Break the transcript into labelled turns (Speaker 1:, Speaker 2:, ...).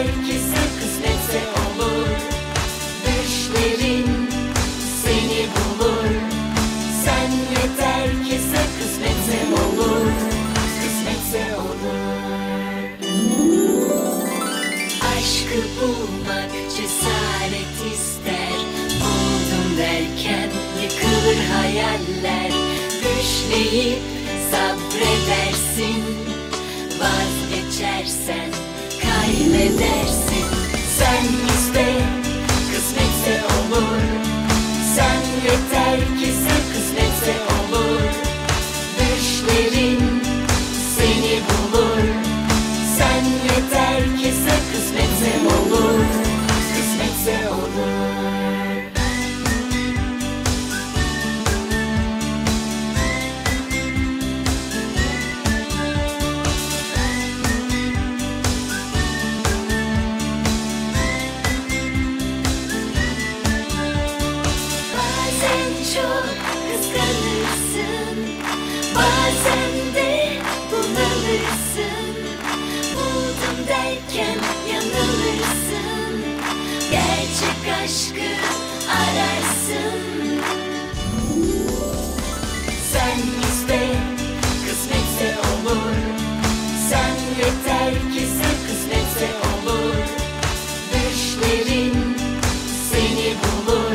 Speaker 1: herkese olur. Düşlerin seni bulur. Sen yeter ki sen olur. Kısmetse olur. Aşkı bulmak cesaret ister. Oldum derken yıkılır hayaller. Düşleyip sabredersin. Vazgeçersen Universo. çok kıskanırsın. Bazen de bunalırsın. Buldum derken yanılırsın. Gerçek aşkı ararsın. Sen iste kısmetse olur. Sen yeter ki sen olur. Düşlerin seni bulur.